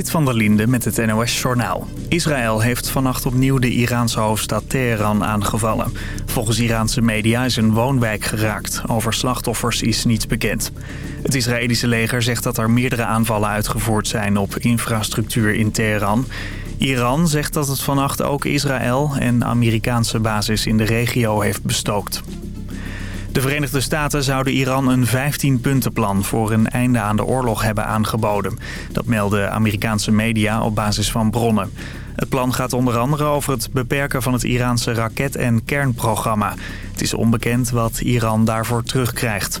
Dit van der Linde met het NOS-journaal. Israël heeft vannacht opnieuw de Iraanse hoofdstad Teheran aangevallen. Volgens Iraanse media is een woonwijk geraakt. Over slachtoffers is niets bekend. Het Israëlische leger zegt dat er meerdere aanvallen uitgevoerd zijn op infrastructuur in Teheran. Iran zegt dat het vannacht ook Israël en Amerikaanse bases in de regio heeft bestookt. De Verenigde Staten zouden Iran een 15-puntenplan voor een einde aan de oorlog hebben aangeboden. Dat melden Amerikaanse media op basis van bronnen. Het plan gaat onder andere over het beperken van het Iraanse raket- en kernprogramma. Het is onbekend wat Iran daarvoor terugkrijgt.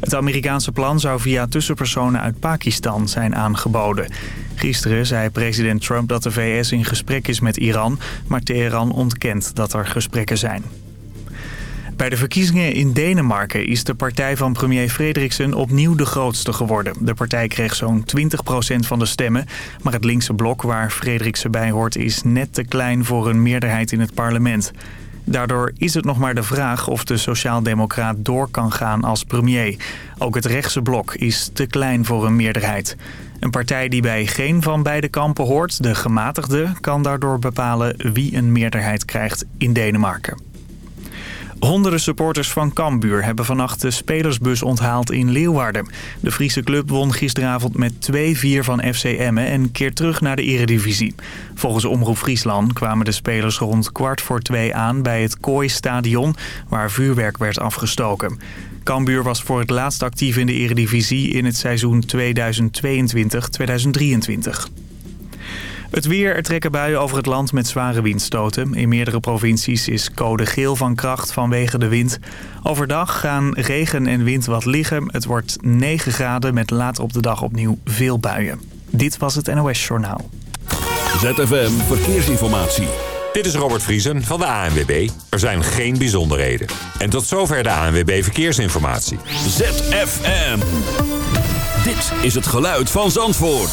Het Amerikaanse plan zou via tussenpersonen uit Pakistan zijn aangeboden. Gisteren zei president Trump dat de VS in gesprek is met Iran... maar Teheran ontkent dat er gesprekken zijn. Bij de verkiezingen in Denemarken is de partij van premier Frederiksen opnieuw de grootste geworden. De partij kreeg zo'n 20% van de stemmen, maar het linkse blok waar Frederiksen bij hoort is net te klein voor een meerderheid in het parlement. Daardoor is het nog maar de vraag of de sociaaldemocraat door kan gaan als premier. Ook het rechtse blok is te klein voor een meerderheid. Een partij die bij geen van beide kampen hoort, de gematigde, kan daardoor bepalen wie een meerderheid krijgt in Denemarken. Honderden supporters van Cambuur hebben vannacht de spelersbus onthaald in Leeuwarden. De Friese club won gisteravond met 2-4 van FC Emmen en keert terug naar de eredivisie. Volgens Omroep Friesland kwamen de spelers rond kwart voor twee aan bij het Kooi Stadion, waar vuurwerk werd afgestoken. Cambuur was voor het laatst actief in de eredivisie in het seizoen 2022-2023. Het weer, er trekken buien over het land met zware windstoten. In meerdere provincies is code geel van kracht vanwege de wind. Overdag gaan regen en wind wat liggen. Het wordt 9 graden met laat op de dag opnieuw veel buien. Dit was het NOS Journaal. ZFM Verkeersinformatie. Dit is Robert Vriesen van de ANWB. Er zijn geen bijzonderheden. En tot zover de ANWB Verkeersinformatie. ZFM. Dit is het geluid van Zandvoort.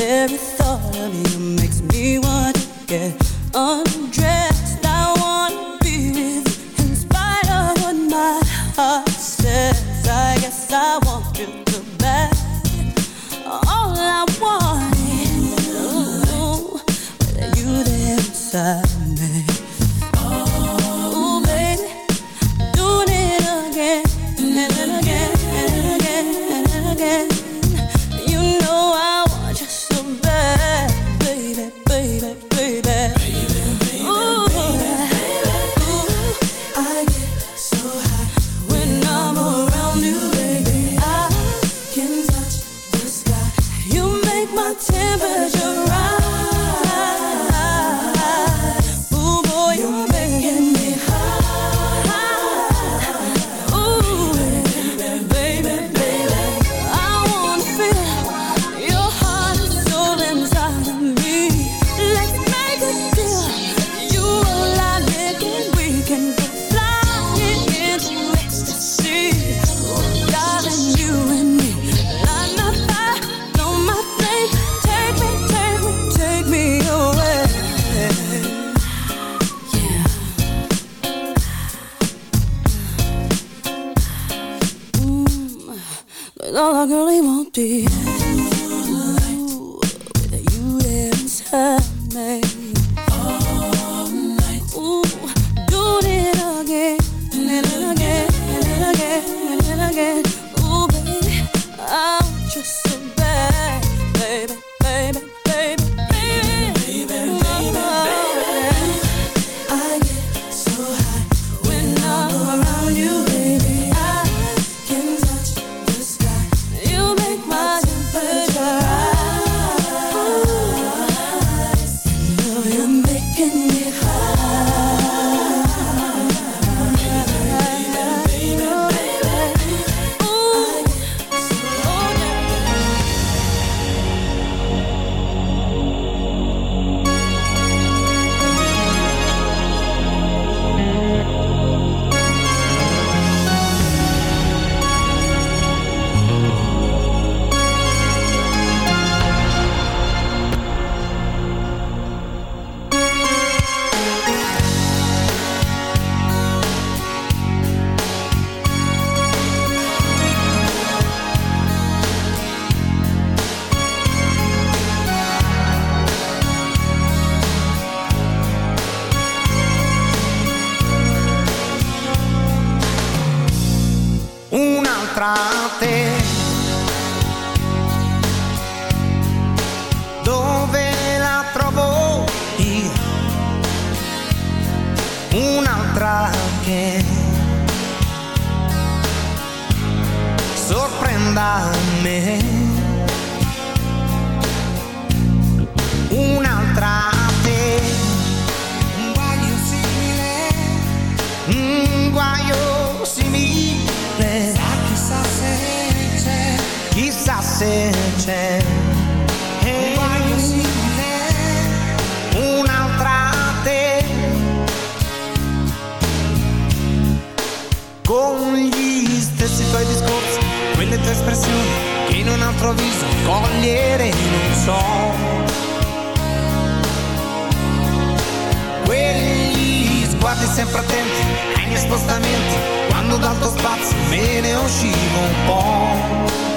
Every thought of you makes me want to get undressed. I want to be in spite of what my heart says. I guess I want you the best. All I want is you there dead end it's all Quelli sguardi sempre attenti ai miei spostamenti Quando dal tuo spazio me ne uscivo un po'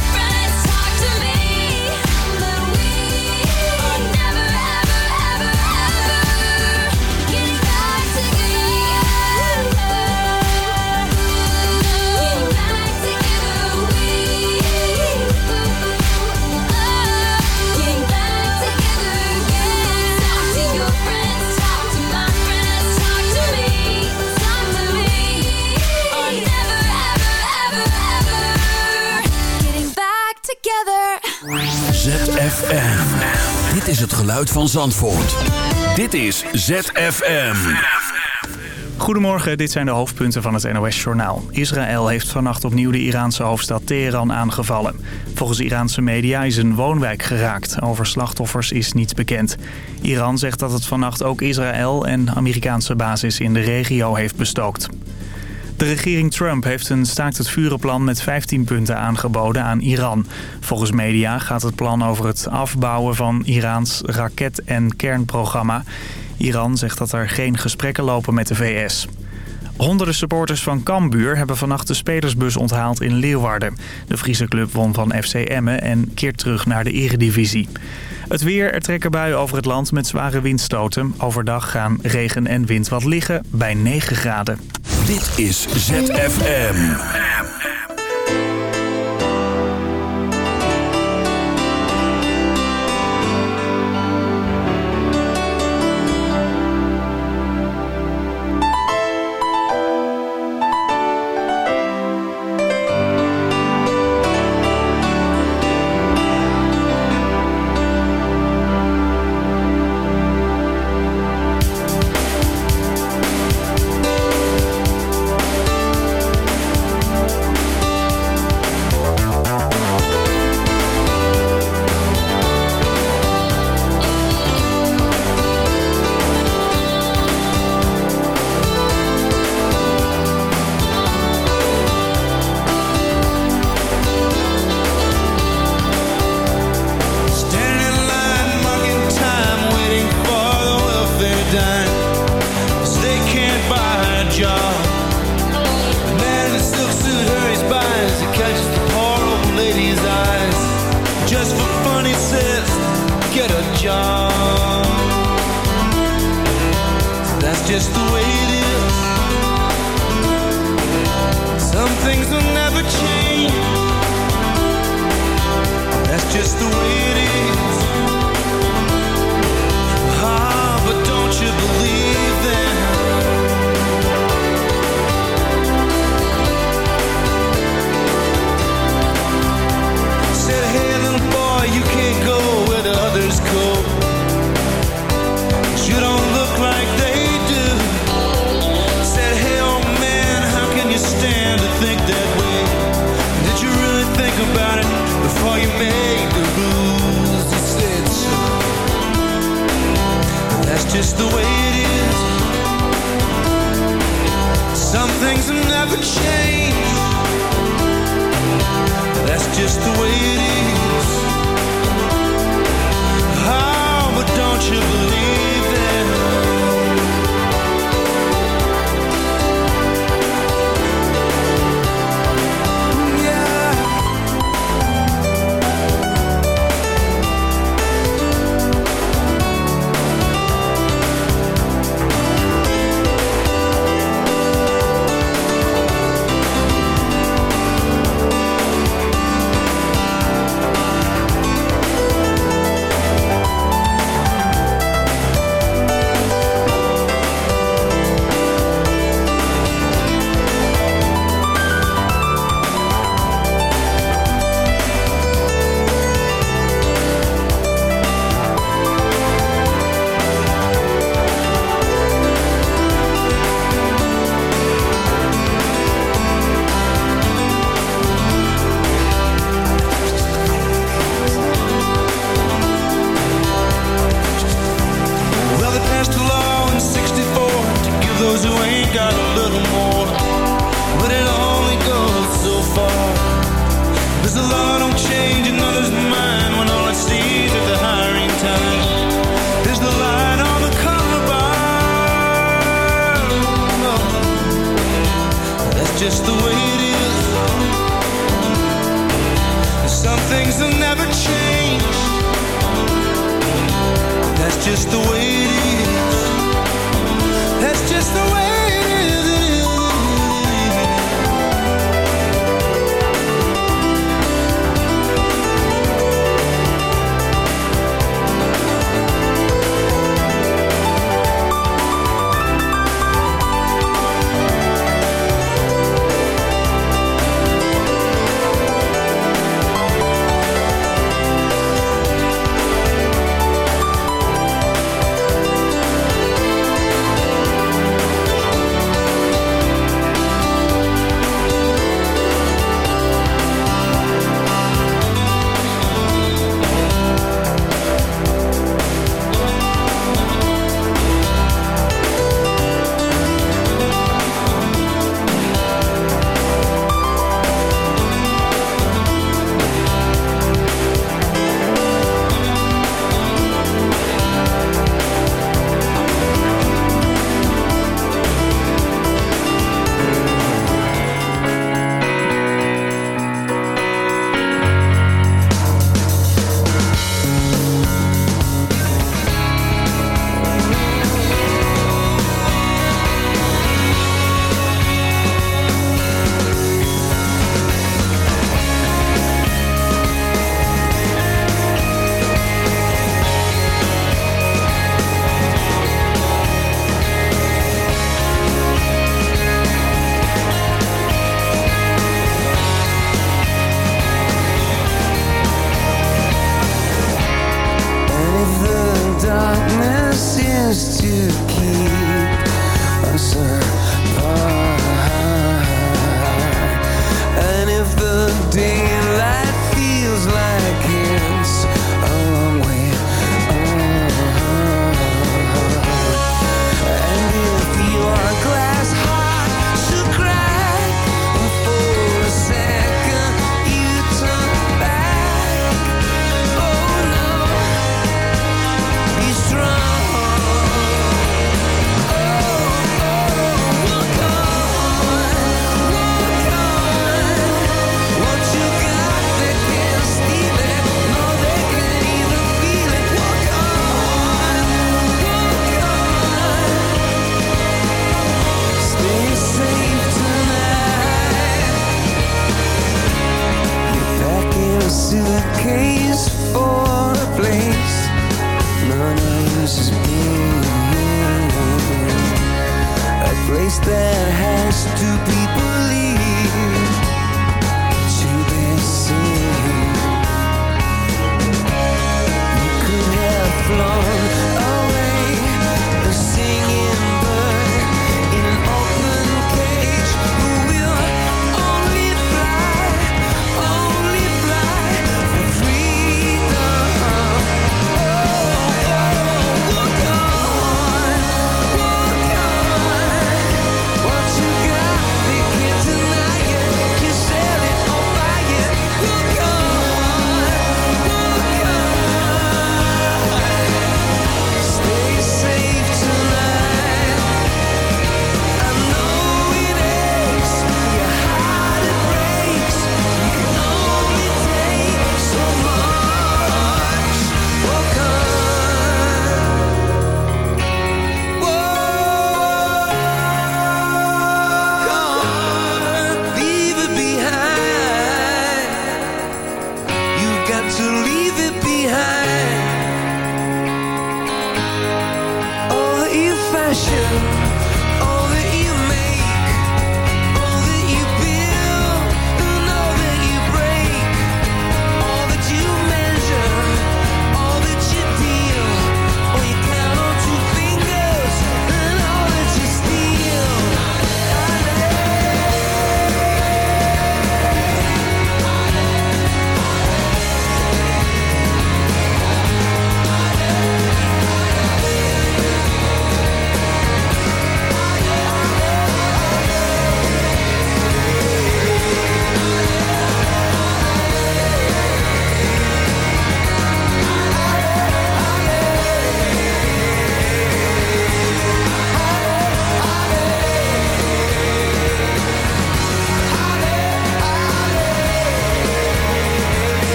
ZFM. Dit is het geluid van Zandvoort. Dit is ZFM. Goedemorgen, dit zijn de hoofdpunten van het NOS-journaal. Israël heeft vannacht opnieuw de Iraanse hoofdstad Teheran aangevallen. Volgens Iraanse media is een woonwijk geraakt. Over slachtoffers is niets bekend. Iran zegt dat het vannacht ook Israël en Amerikaanse basis in de regio heeft bestookt. De regering Trump heeft een staakt het plan met 15 punten aangeboden aan Iran. Volgens media gaat het plan over het afbouwen van Iraans raket- en kernprogramma. Iran zegt dat er geen gesprekken lopen met de VS. Honderden supporters van Cambuur hebben vannacht de spelersbus onthaald in Leeuwarden. De Friese club won van FC Emmen en keert terug naar de eredivisie. Het weer, er trekken buien over het land met zware windstoten. Overdag gaan regen en wind wat liggen bij 9 graden. Dit is ZFM.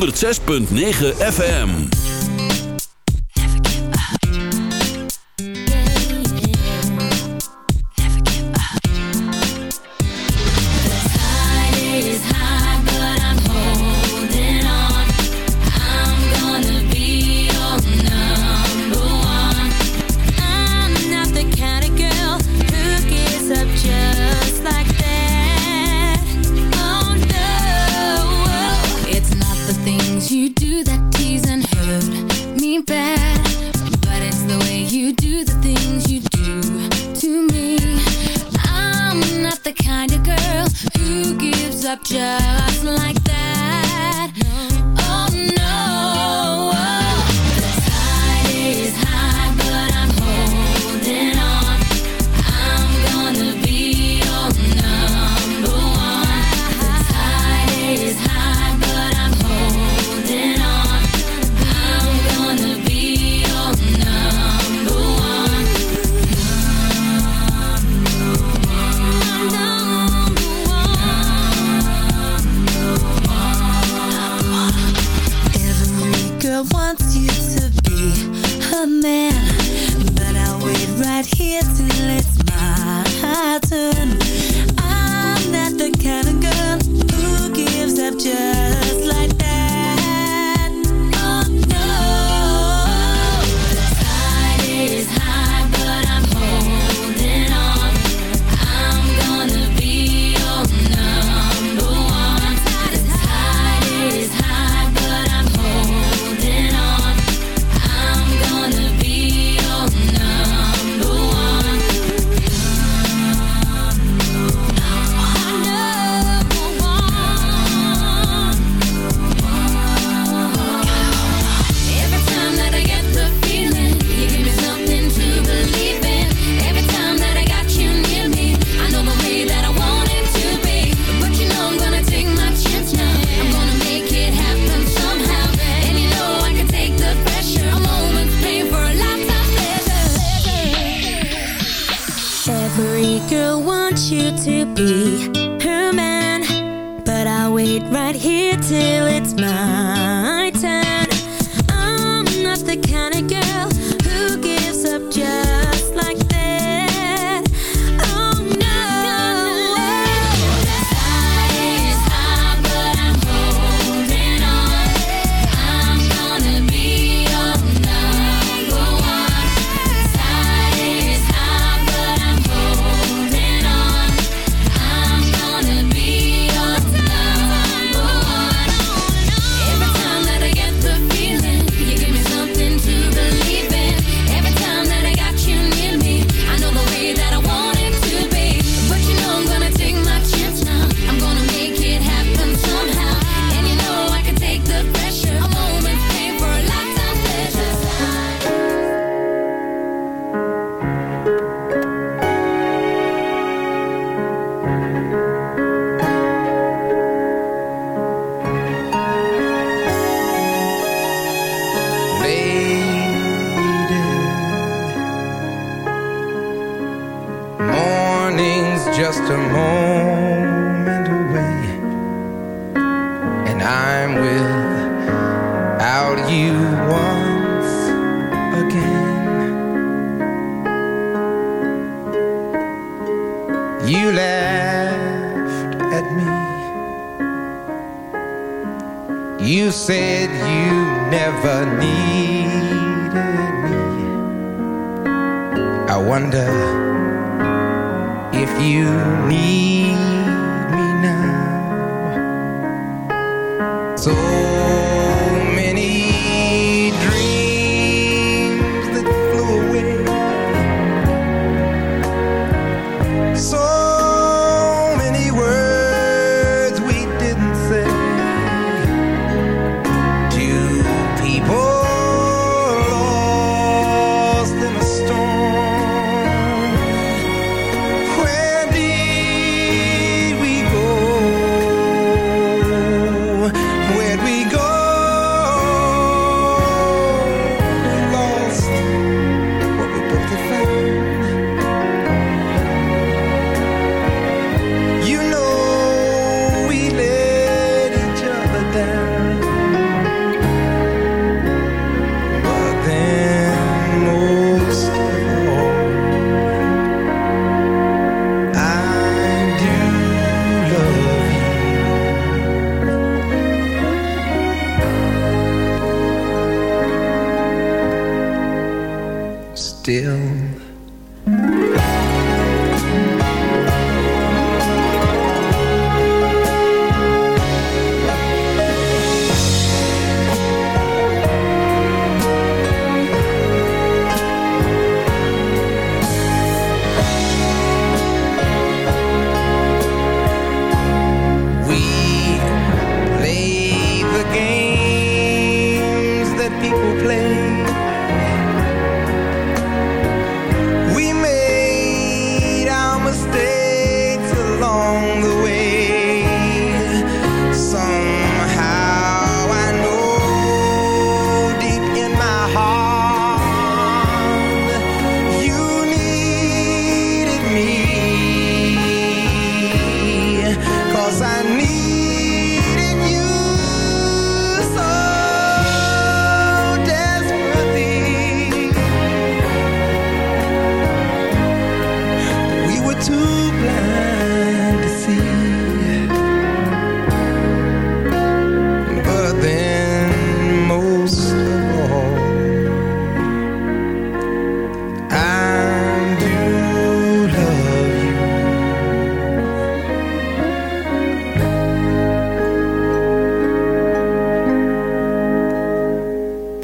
106.9 FM.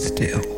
still.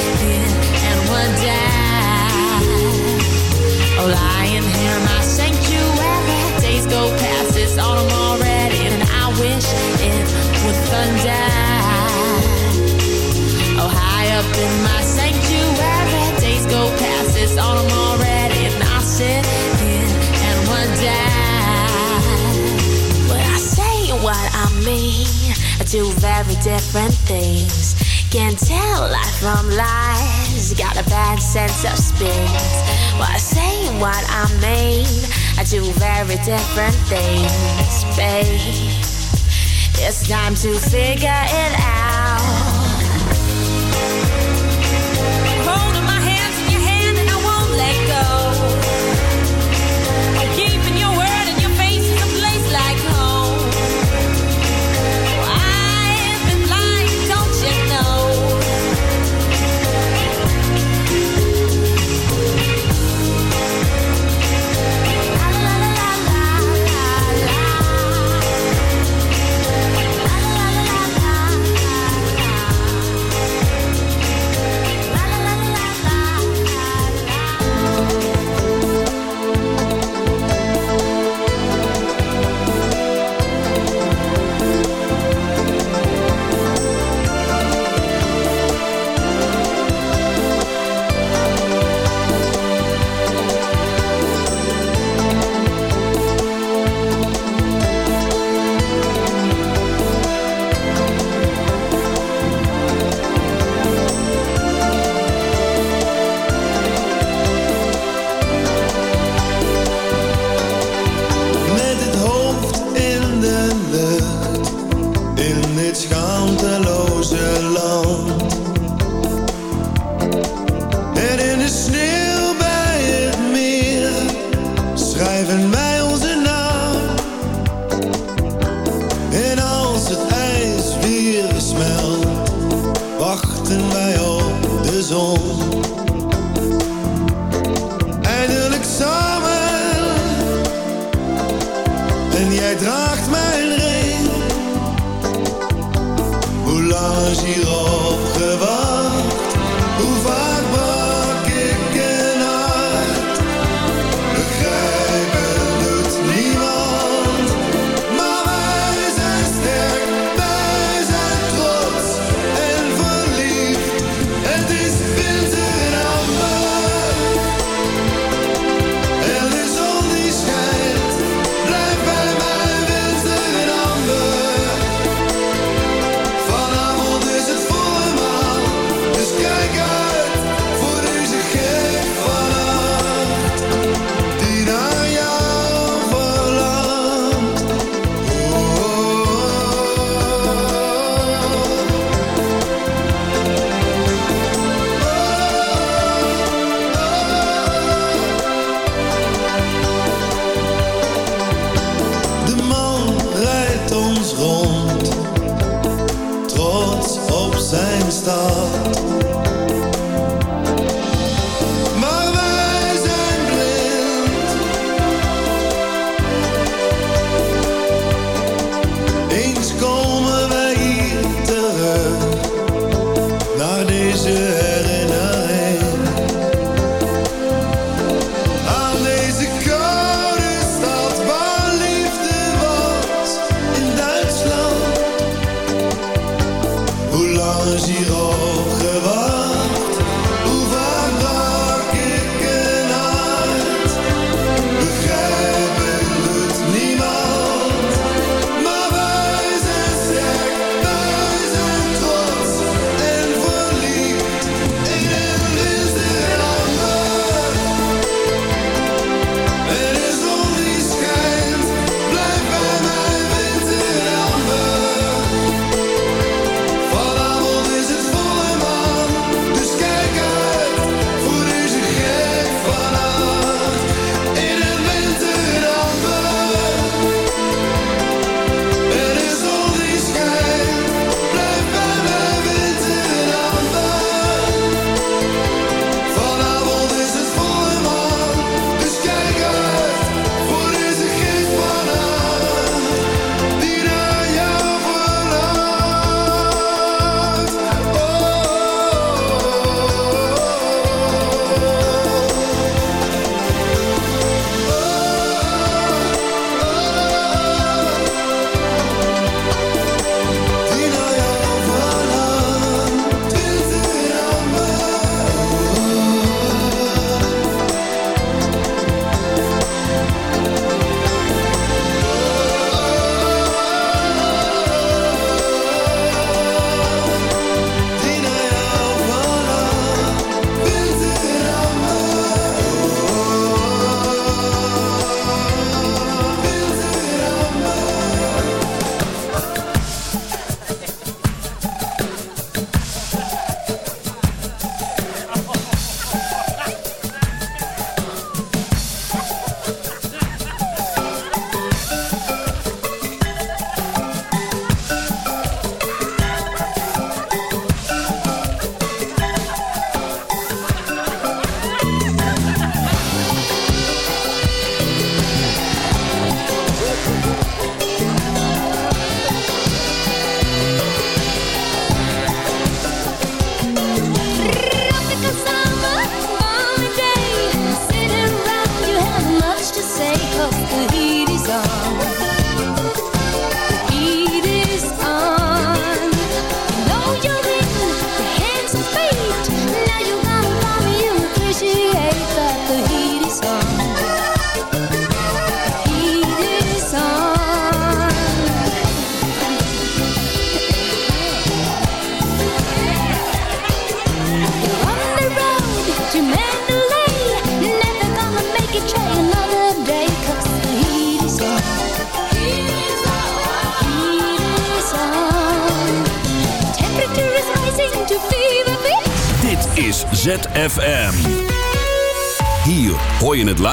up in my sanctuary. Days go past, it's autumn already, and I sit and wonder what I say and what I mean very different things. Can't tell life from lies. Got a bad sense of spins. What I say and what I mean I do very different things, babe. It's time to figure it out.